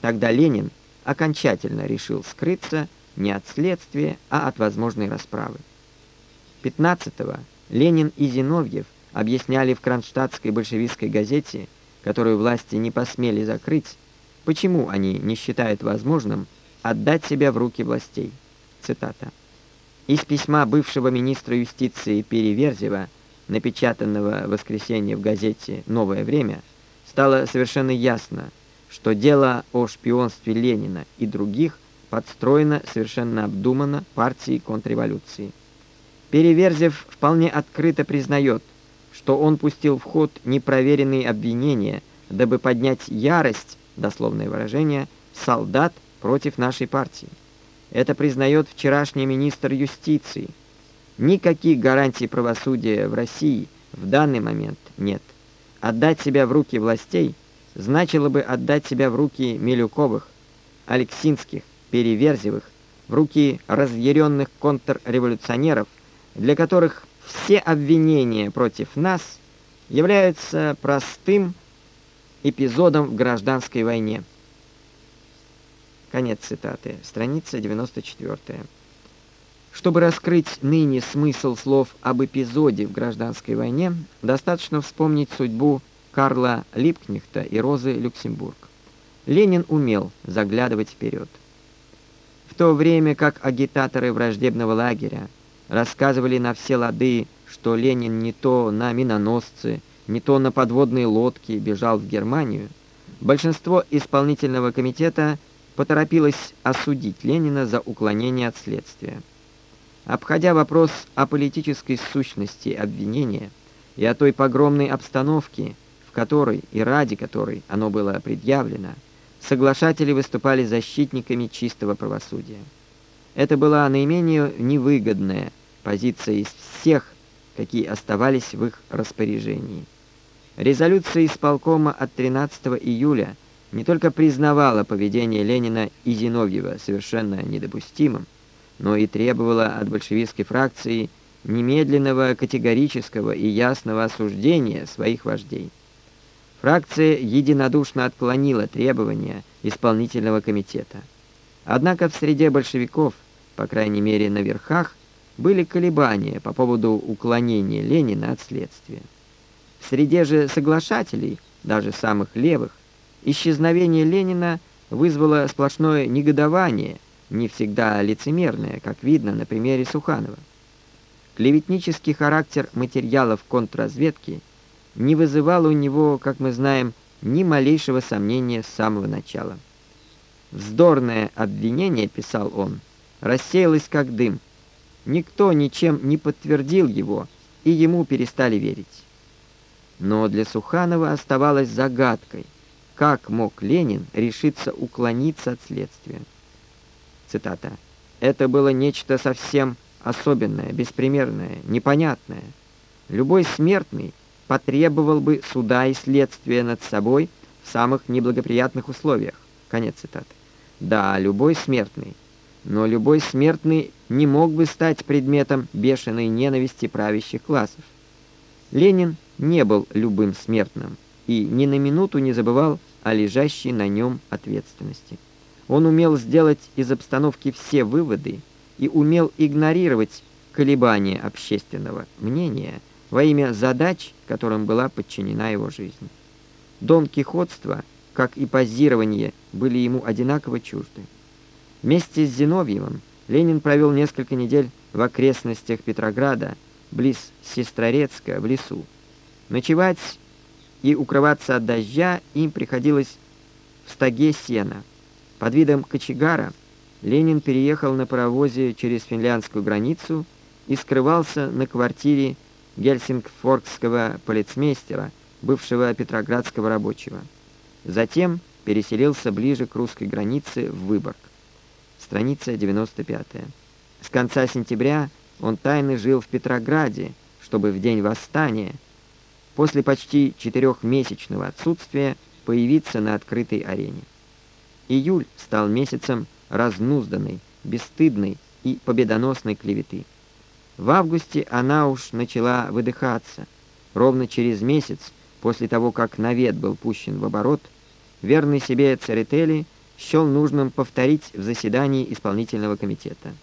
Тогда Ленин окончательно решил скрыться не от следствия, а от возможной расправы. 15-го Ленин и Зиновьев объясняли в Кронштадтской большевистской газете, которую власти не посмели закрыть, почему они не считают возможным отдать себя в руки властей. Цитата. Из письма бывшего министра юстиции Переверзева, напечатанного в воскресенье в газете «Новое время», стало совершенно ясно, что дело о шпионстве Ленина и других подстроено совершенно обдуманно партией контрреволюции. Переверзев вполне открыто признает, что он пустил в ход непроверенные обвинения, дабы поднять ярость, дословное выражение, солдат против нашей партии. Это признает вчерашний министр юстиции. Никаких гарантий правосудия в России в данный момент нет. Отдать себя в руки властей значило бы отдать себя в руки Милюковых, Алексинских, Переверзевых, в руки разъяренных контрреволюционеров, для которых все обвинения против нас являются простым эпизодом в гражданской войне. Конец цитаты. Страница 94. Чтобы раскрыть ныне смысл слов об эпизоде в гражданской войне, достаточно вспомнить судьбу Карла Липкнехта и Розы Люксембург. Ленин умел заглядывать вперед. В то время как агитаторы враждебного лагеря рассказывали на все лады, что Ленин не то на миноносцы, не то на подводные лодки бежал в Германию, большинство исполнительного комитета поторопилось осудить Ленина за уклонение от следствия. Обходя вопрос о политической сущности обвинения и о той погромной обстановке, в которой и ради которой оно было предъявлено, соглашатели выступали защитниками чистого правосудия. Это была наименее невыгодная позиция из всех, какие оставались в их распоряжении. Резолюция исполкома от 13 июля не только признавала поведение Ленина и Зиновьева совершенно недопустимым, но и требовала от большевистской фракции немедленного категорического и ясного осуждения своих вождей. Фракция единодушно отклонила требования исполнительного комитета. Однако в среде большевиков, по крайней мере на верхах, были колебания по поводу уклонения Ленина от следствия. В среде же соглашателей, даже самых левых, исчезновение Ленина вызвало сплошное негодование, не всегда лицемерное, как видно на примере Суханова. Клеветнический характер материалов контрразведки не вызывал у него, как мы знаем, ни малейшего сомнения с самого начала. «Вздорное обвинение», — писал он, — «рассеялось как дым, Никто ничем не подтвердил его, и ему перестали верить. Но для Суханова оставалось загадкой, как мог Ленин решиться уклониться от следствия. Цитата. «Это было нечто совсем особенное, беспримерное, непонятное. Любой смертный потребовал бы суда и следствия над собой в самых неблагоприятных условиях». Конец цитаты. Да, любой смертный – но любой смертный не мог бы стать предметом бешеной ненависти правящих классов. Ленин не был любым смертным и ни на минуту не забывал о лежащей на нем ответственности. Он умел сделать из обстановки все выводы и умел игнорировать колебания общественного мнения во имя задач, которым была подчинена его жизнь. Дон Кихотство, как и позирование, были ему одинаково чужды. Вместе с Зиновьевым Ленин провел несколько недель в окрестностях Петрограда, близ Сестрорецка, в лесу. Ночевать и укрываться от дождя им приходилось в стоге сена. Под видом кочегара Ленин переехал на паровозе через финляндскую границу и скрывался на квартире гельсингфордского полицмейстера, бывшего петроградского рабочего. Затем переселился ближе к русской границе в Выборг страница 95. С конца сентября он тайно жил в Петрограде, чтобы в день восстания, после почти четырехмесячного отсутствия, появиться на открытой арене. Июль стал месяцем разнузданной, бесстыдной и победоносной клеветы. В августе она уж начала выдыхаться. Ровно через месяц, после того, как навет был пущен в оборот, верный себе Церетели счел нужным повторить в заседании исполнительного комитета.